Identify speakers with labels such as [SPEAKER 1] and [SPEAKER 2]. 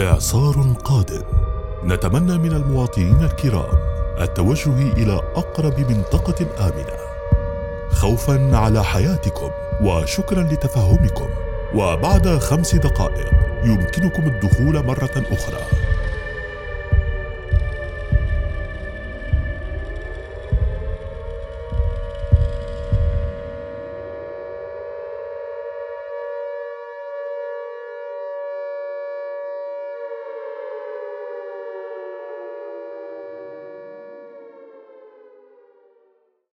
[SPEAKER 1] إعصار قادم. نتمنى من المواطنين الكرام التوجه إلى أقرب منطقة آمنة. خوفا على حياتكم وشكرا لتفهمكم. وبعد خمس دقائق يمكنكم الدخول مرة أخرى.